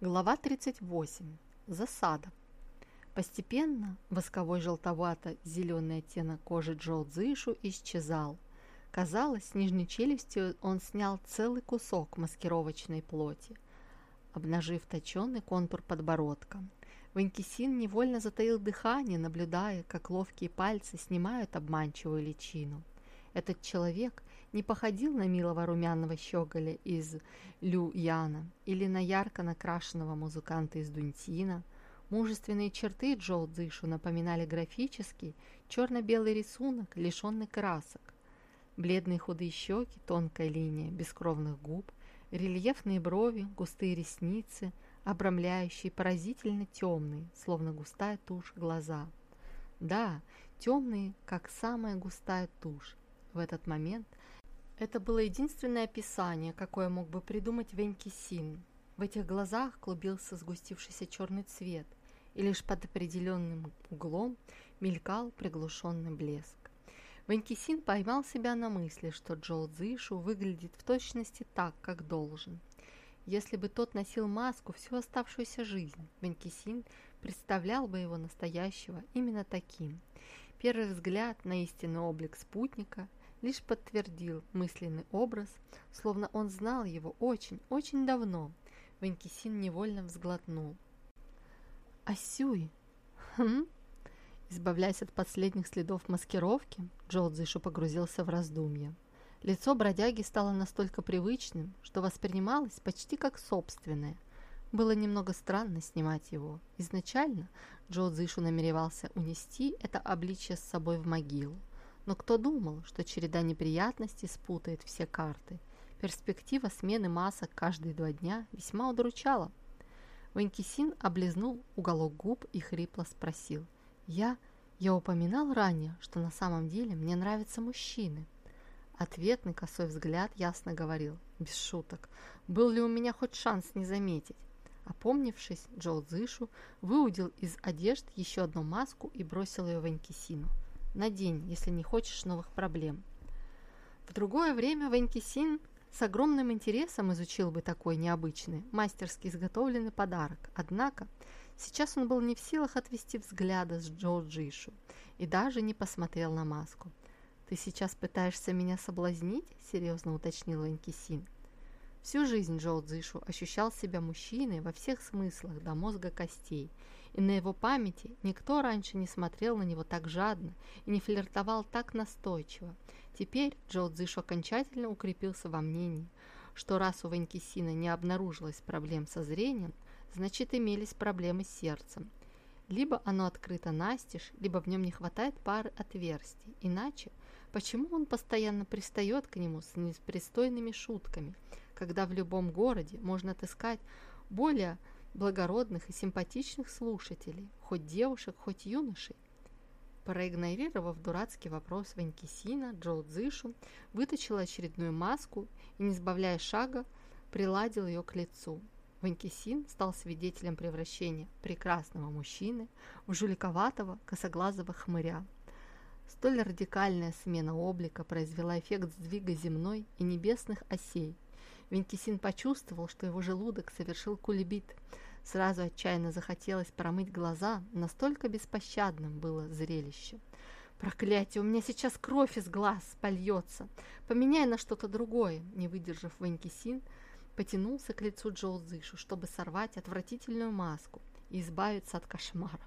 Глава 38. Засада. Постепенно восковой желтовато-зеленый оттенок кожи Джоу Цзышу исчезал. Казалось, с нижней челюстью он снял целый кусок маскировочной плоти, обнажив точенный контур подбородка. Ванькисин невольно затаил дыхание, наблюдая, как ловкие пальцы снимают обманчивую личину. Этот человек не походил на милого румяного щеголя из Лю Яна или на ярко накрашенного музыканта из Дунтина. Мужественные черты Джоу Цзышу напоминали графический черно-белый рисунок, лишенный красок. Бледные худые щеки, тонкая линия бескровных губ, рельефные брови, густые ресницы, обрамляющие поразительно темные, словно густая тушь, глаза. Да, темные, как самая густая тушь. В этот момент это было единственное описание, какое мог бы придумать Веньки Син. В этих глазах клубился сгустившийся черный цвет, и лишь под определенным углом мелькал приглушенный блеск. Ванькисин поймал себя на мысли, что Джоу Цзишу выглядит в точности так, как должен. Если бы тот носил маску всю оставшуюся жизнь, Ванькисин представлял бы его настоящего именно таким. Первый взгляд на истинный облик спутника лишь подтвердил мысленный образ, словно он знал его очень-очень давно. Ванькисин невольно взглотнул. «Асюй! Хм?» Избавляясь от последних следов маскировки, Джоу Цзишу погрузился в раздумья. Лицо бродяги стало настолько привычным, что воспринималось почти как собственное. Было немного странно снимать его. Изначально Джоу Цзишу намеревался унести это обличье с собой в могилу. Но кто думал, что череда неприятностей спутает все карты? Перспектива смены масок каждые два дня весьма удручала. Ванькисин облизнул уголок губ и хрипло спросил. «Я... я упоминал ранее, что на самом деле мне нравятся мужчины». Ответный косой взгляд ясно говорил, без шуток, был ли у меня хоть шанс не заметить. Опомнившись, Джоу Цзышу выудил из одежд еще одну маску и бросил ее Ванькисину. Надень, если не хочешь новых проблем. В другое время Ванькисин с огромным интересом изучил бы такой необычный, мастерски изготовленный подарок. Однако сейчас он был не в силах отвести взгляда с Джо Джишу и даже не посмотрел на маску. «Ты сейчас пытаешься меня соблазнить?» – серьезно уточнил Ванькисин. Всю жизнь Джоу Цзишу ощущал себя мужчиной во всех смыслах до мозга костей – и на его памяти никто раньше не смотрел на него так жадно и не флиртовал так настойчиво. Теперь Джоу Цзышу окончательно укрепился во мнении, что раз у Ванькисина не обнаружилось проблем со зрением, значит имелись проблемы с сердцем. Либо оно открыто настежь, либо в нем не хватает пары отверстий. Иначе, почему он постоянно пристает к нему с непристойными шутками, когда в любом городе можно отыскать более благородных и симпатичных слушателей, хоть девушек, хоть юношей. Проигнорировав дурацкий вопрос Ванькисина, Джоу Цзышу вытащил очередную маску и, не сбавляя шага, приладил ее к лицу. Ванькисин стал свидетелем превращения прекрасного мужчины в жуликоватого косоглазого хмыря. Столь радикальная смена облика произвела эффект сдвига земной и небесных осей. Венкисин почувствовал, что его желудок совершил кулебит – Сразу отчаянно захотелось промыть глаза, настолько беспощадным было зрелище. «Проклятие, у меня сейчас кровь из глаз польется! Поменяй на что-то другое!» Не выдержав Ванькисин, потянулся к лицу Джоу Цзышу, чтобы сорвать отвратительную маску и избавиться от кошмара.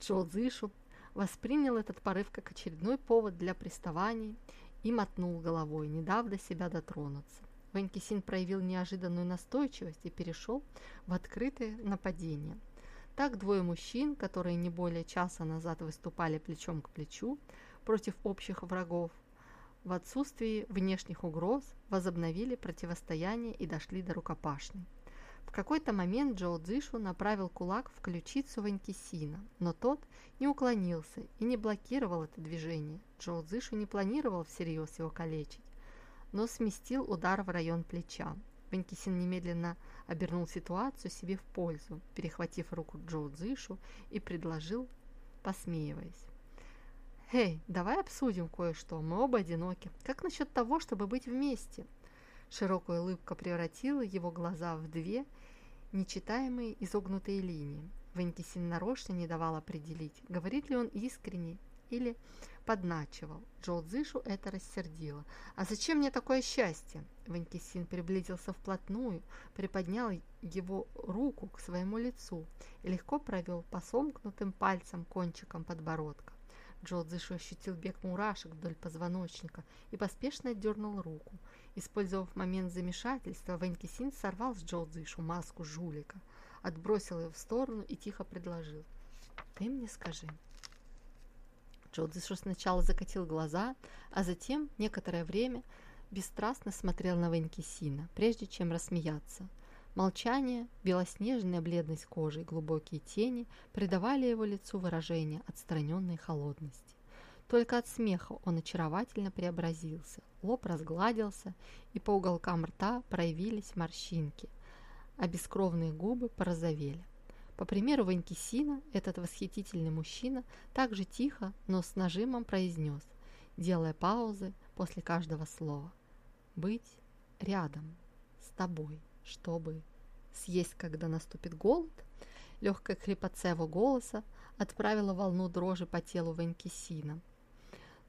Джоу Цзышу воспринял этот порыв как очередной повод для приставаний и мотнул головой, не дав до себя дотронуться. Ванькисин проявил неожиданную настойчивость и перешел в открытое нападение. Так двое мужчин, которые не более часа назад выступали плечом к плечу против общих врагов, в отсутствии внешних угроз возобновили противостояние и дошли до рукопашной. В какой-то момент Джоу Цзишу направил кулак в ключицу Ванькисина, но тот не уклонился и не блокировал это движение. Джоу Цзишу не планировал всерьез его калечить но сместил удар в район плеча. Ванькисин немедленно обернул ситуацию себе в пользу, перехватив руку Джоу Цзишу и предложил, посмеиваясь. «Эй, давай обсудим кое-что, мы оба одиноки. Как насчет того, чтобы быть вместе?» Широкая улыбка превратила его глаза в две нечитаемые изогнутые линии. Венкисин нарочно не давал определить, говорит ли он искренне или подначивал. Джоу Цзышу это рассердило. «А зачем мне такое счастье?» Ванькисин приблизился вплотную, приподнял его руку к своему лицу и легко провел по сомкнутым пальцам кончиком подбородка. Джо Цзышу ощутил бег мурашек вдоль позвоночника и поспешно отдернул руку. Использовав момент замешательства, Ванькисин сорвал с Джо Цзышу маску жулика, отбросил ее в сторону и тихо предложил. «Ты мне скажи, Джодзишу сначала закатил глаза, а затем некоторое время бесстрастно смотрел на Венкисина, прежде чем рассмеяться. Молчание, белоснежная бледность кожи и глубокие тени придавали его лицу выражение отстраненной холодности. Только от смеха он очаровательно преобразился, лоб разгладился, и по уголкам рта проявились морщинки, а бескровные губы порозовели. По примеру Ванькисина, этот восхитительный мужчина также тихо, но с нажимом произнес, делая паузы после каждого слова. «Быть рядом, с тобой, чтобы съесть, когда наступит голод?» Легкая хрипотца его голоса отправила волну дрожи по телу Ванькисина.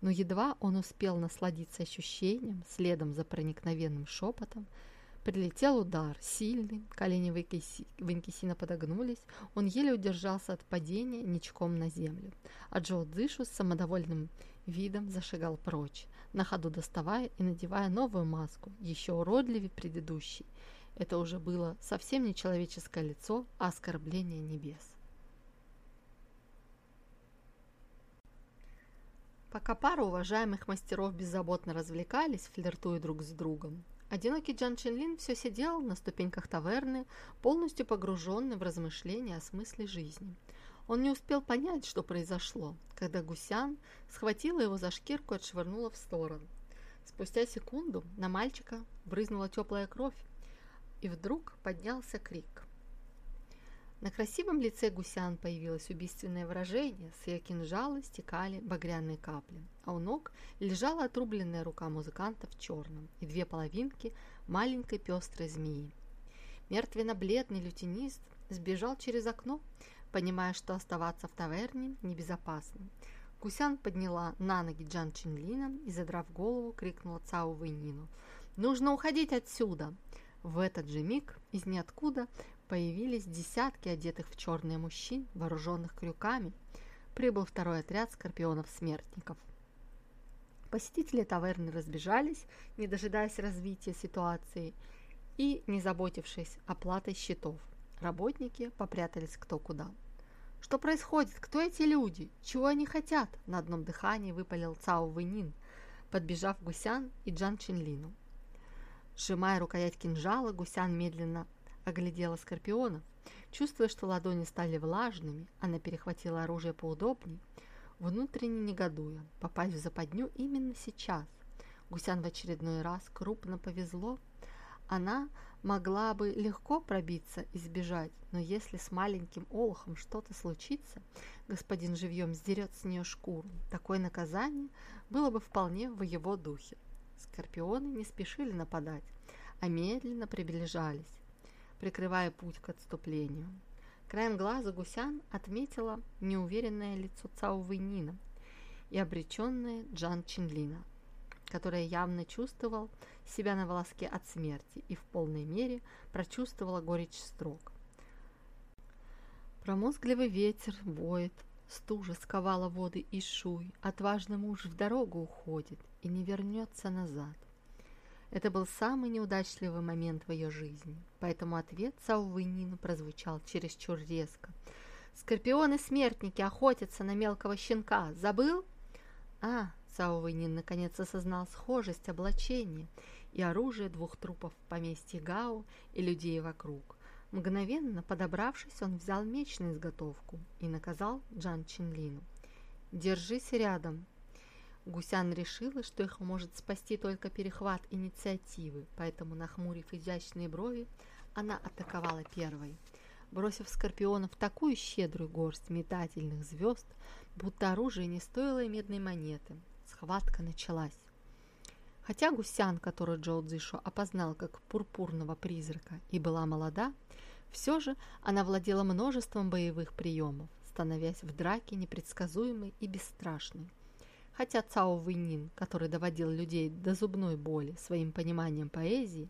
Но едва он успел насладиться ощущением, следом за проникновенным шепотом, Прилетел удар, сильный, колени Ванькисина подогнулись, он еле удержался от падения ничком на землю, а Джо Дзышу с самодовольным видом зашагал прочь, на ходу доставая и надевая новую маску, еще уродливее предыдущей. Это уже было совсем не человеческое лицо, а оскорбление небес. Пока пара уважаемых мастеров беззаботно развлекались, флиртуя друг с другом, Одинокий Джан Чинлин все сидел на ступеньках таверны, полностью погруженный в размышления о смысле жизни. Он не успел понять, что произошло, когда Гусян схватила его за шкирку и отшвырнула в сторону. Спустя секунду на мальчика брызнула теплая кровь, и вдруг поднялся крик. На красивом лице гусян появилось убийственное выражение, с ее кинжала стекали багряные капли, а у ног лежала отрубленная рука музыканта в черном и две половинки маленькой пестрой змеи. Мертвенно-бледный лютинист сбежал через окно, понимая, что оставаться в таверне небезопасно. Гусян подняла на ноги Джан Чинлина и, задрав голову, крикнула Цао Вэйнину. «Нужно уходить отсюда!» В этот же миг из ниоткуда появились десятки одетых в черные мужчин, вооруженных крюками. Прибыл второй отряд скорпионов-смертников. Посетители таверны разбежались, не дожидаясь развития ситуации и не заботившись оплатой счетов. Работники попрятались кто куда. «Что происходит? Кто эти люди? Чего они хотят?» На одном дыхании выпалил Цао Вэнин, подбежав Гусян и Джан Чинлину. Сжимая рукоять кинжала, Гусян медленно оглядела Скорпиона. Чувствуя, что ладони стали влажными, она перехватила оружие поудобнее, внутренне негодуя, попасть в западню именно сейчас. Гусян в очередной раз крупно повезло. Она могла бы легко пробиться и сбежать, но если с маленьким олухом что-то случится, господин живьем сдерет с нее шкуру. Такое наказание было бы вполне в его духе. Скорпионы не спешили нападать, а медленно приближались прикрывая путь к отступлению. Краем глаза Гусян отметила неуверенное лицо Цао Вэйнина и обреченное Джан Чинлина, который явно чувствовал себя на волоске от смерти и в полной мере прочувствовала горечь строк. Промозгливый ветер воет, стужа сковала воды и шуй, отважный муж в дорогу уходит и не вернется назад. Это был самый неудачливый момент в ее жизни, поэтому ответ Цаувынину прозвучал чересчур резко. «Скорпионы-смертники охотятся на мелкого щенка. Забыл?» «А!» – Цаувынин наконец осознал схожесть облачения и оружие двух трупов в поместье Гау и людей вокруг. Мгновенно подобравшись, он взял меч на изготовку и наказал Джан Чинлину. «Держись рядом, Гусян решила, что их может спасти только перехват инициативы, поэтому, нахмурив изящные брови, она атаковала первой. Бросив скорпионов такую щедрую горсть метательных звезд, будто оружие не стоило и медной монеты, схватка началась. Хотя гусян, которую Джоу Цзишу опознал как пурпурного призрака и была молода, Все же она владела множеством боевых приемов, становясь в драке непредсказуемой и бесстрашной. Хотя Цао Вэйнин, который доводил людей до зубной боли своим пониманием поэзии,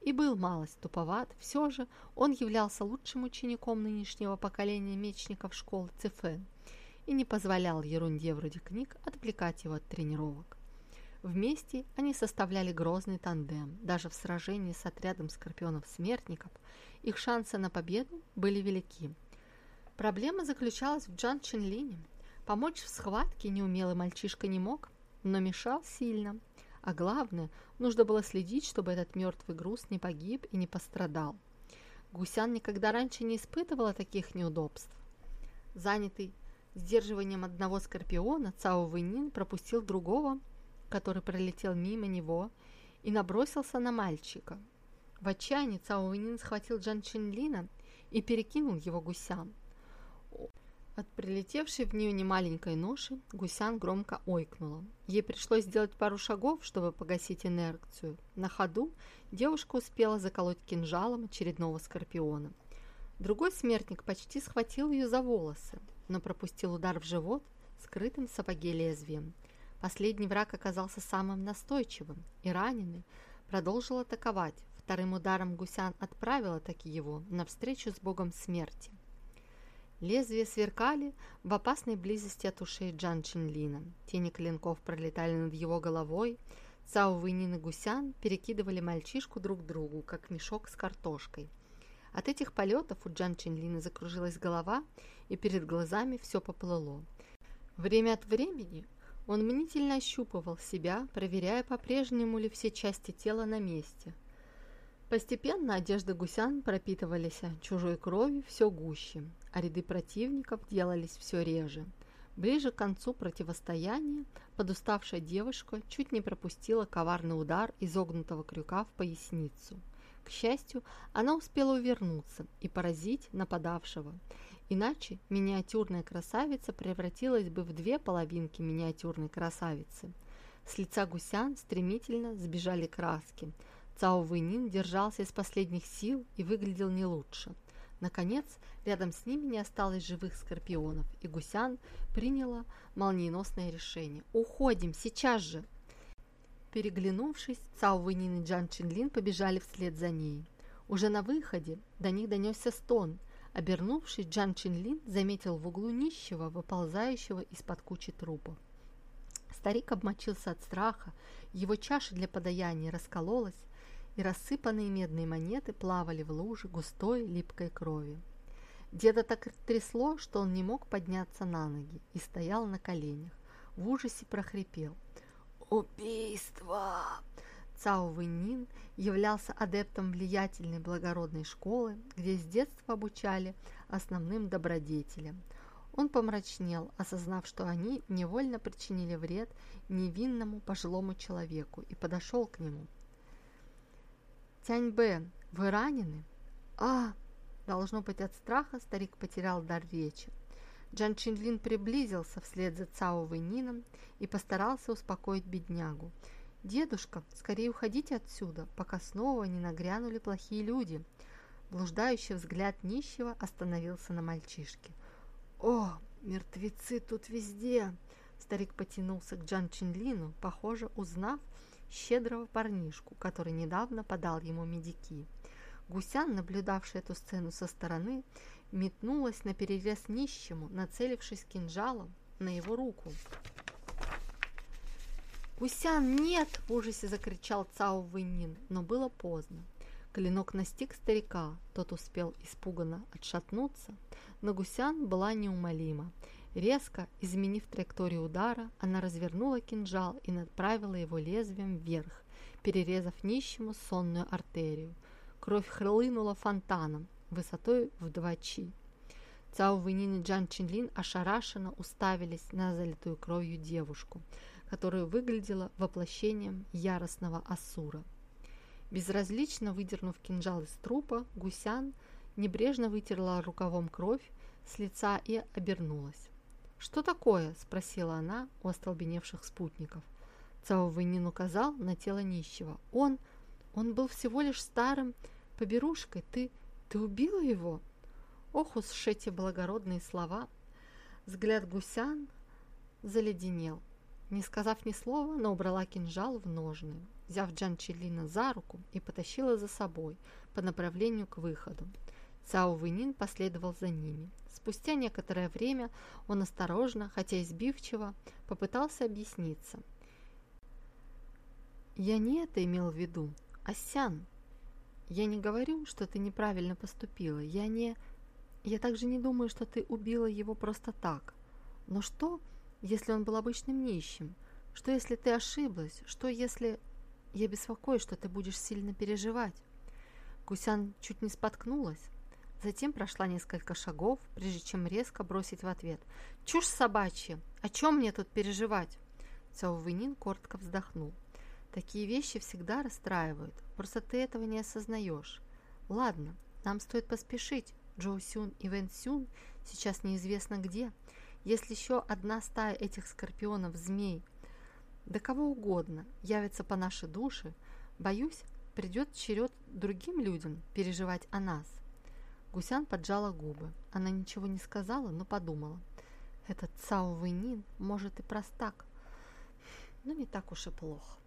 и был малость туповат, все же он являлся лучшим учеником нынешнего поколения мечников школы Цифэн и не позволял ерунде вроде книг отвлекать его от тренировок. Вместе они составляли грозный тандем. Даже в сражении с отрядом скорпионов-смертников их шансы на победу были велики. Проблема заключалась в Джан Чинлине. Помочь в схватке неумелый мальчишка не мог, но мешал сильно. А главное, нужно было следить, чтобы этот мертвый груз не погиб и не пострадал. Гусян никогда раньше не испытывала таких неудобств. Занятый сдерживанием одного скорпиона, Цао Вэнин пропустил другого который пролетел мимо него и набросился на мальчика. В отчаянии Цао Вэнин схватил Джан Чинлина и перекинул его гусям. От прилетевшей в нее немаленькой ноши гусян громко ойкнула. Ей пришлось сделать пару шагов, чтобы погасить инерцию. На ходу девушка успела заколоть кинжалом очередного скорпиона. Другой смертник почти схватил ее за волосы, но пропустил удар в живот скрытым в сапоге лезвием. Последний враг оказался самым настойчивым, и раненый продолжил атаковать. Вторым ударом гусян отправила таки его навстречу с богом смерти. Лезвия сверкали в опасной близости от ушей Джан Чинлина. Тени клинков пролетали над его головой. Цао Вэнин и Гусян перекидывали мальчишку друг другу, как мешок с картошкой. От этих полетов у Джан Чинлина закружилась голова, и перед глазами все поплыло. Время от времени он мнительно ощупывал себя, проверяя, по-прежнему ли все части тела на месте. Постепенно одежды гусян пропитывались чужой кровью все гуще, а ряды противников делались все реже. Ближе к концу противостояния подуставшая девушка чуть не пропустила коварный удар изогнутого крюка в поясницу. К счастью, она успела увернуться и поразить нападавшего, Иначе миниатюрная красавица превратилась бы в две половинки миниатюрной красавицы. С лица гусян стремительно сбежали краски. Цао Вэнин держался из последних сил и выглядел не лучше. Наконец, рядом с ними не осталось живых скорпионов, и гусян приняла молниеносное решение. «Уходим, сейчас же!» Переглянувшись, Цао Вэнин и Джан Чинлин побежали вслед за ней. Уже на выходе до них донесся стон – Обернувшись, Джан Чинлин заметил в углу нищего, выползающего из-под кучи трупов. Старик обмочился от страха, его чаша для подаяния раскололась, и рассыпанные медные монеты плавали в луже густой липкой крови. Деда так трясло, что он не мог подняться на ноги и стоял на коленях. В ужасе прохрипел. «Убийство! Цао Вэньнин являлся адептом влиятельной благородной школы, где с детства обучали основным добродетелям. Он помрачнел, осознав, что они невольно причинили вред невинному пожилому человеку, и подошел к нему. «Тяньбэ, вы ранены?» «А!» Должно быть, от страха старик потерял дар речи. Джан Чинлин приблизился вслед за Цао Вэйнином и постарался успокоить беднягу. «Дедушка, скорее уходите отсюда, пока снова не нагрянули плохие люди». Блуждающий взгляд нищего остановился на мальчишке. «О, мертвецы тут везде!» Старик потянулся к Джан Чинлину, похоже, узнав щедрого парнишку, который недавно подал ему медики. Гусян, наблюдавший эту сцену со стороны, метнулась на перерез нищему, нацелившись кинжалом на его руку. «Гусян, нет!» – в ужасе закричал Цао Вэнин, но было поздно. Клинок настиг старика, тот успел испуганно отшатнуться, но Гусян была неумолима. Резко изменив траекторию удара, она развернула кинжал и направила его лезвием вверх, перерезав нищему сонную артерию. Кровь хлынула фонтаном, высотой в два чи. Цао Вэнин и Джан Чинлин ошарашенно уставились на залитую кровью девушку – которая выглядела воплощением яростного Асура. Безразлично выдернув кинжал из трупа, Гусян небрежно вытерла рукавом кровь с лица и обернулась. «Что такое?» – спросила она у остолбеневших спутников. Цао Вэнин указал на тело нищего. «Он... он был всего лишь старым поберушкой. Ты... Ты убила его? Ох уж эти благородные слова! Взгляд гусян заледенел. Не сказав ни слова, но убрала кинжал в ножны, взяв Джанчелина за руку и потащила за собой по направлению к выходу. Цао Вэнин последовал за ними. Спустя некоторое время он осторожно, хотя избивчиво, попытался объясниться. «Я не это имел в виду. Асян, я не говорю, что ты неправильно поступила. Я не... Я также не думаю, что ты убила его просто так. Но что, если он был обычным нищим? Что, если ты ошиблась? Что, если... Я беспокоюсь, что ты будешь сильно переживать. Гусян чуть не споткнулась. Затем прошла несколько шагов, прежде чем резко бросить в ответ. «Чушь собачья! О чем мне тут переживать?» Цао Вэнин коротко вздохнул. «Такие вещи всегда расстраивают. Просто ты этого не осознаешь. Ладно, нам стоит поспешить. Джоу Сюн и Вэн Сюн сейчас неизвестно где. Если еще одна стая этих скорпионов-змей, да кого угодно, явится по нашей душе, боюсь, придет черед другим людям переживать о нас. Гусян поджала губы. Она ничего не сказала, но подумала. Этот Цао Вэнин, может, и простак, но не так уж и плохо.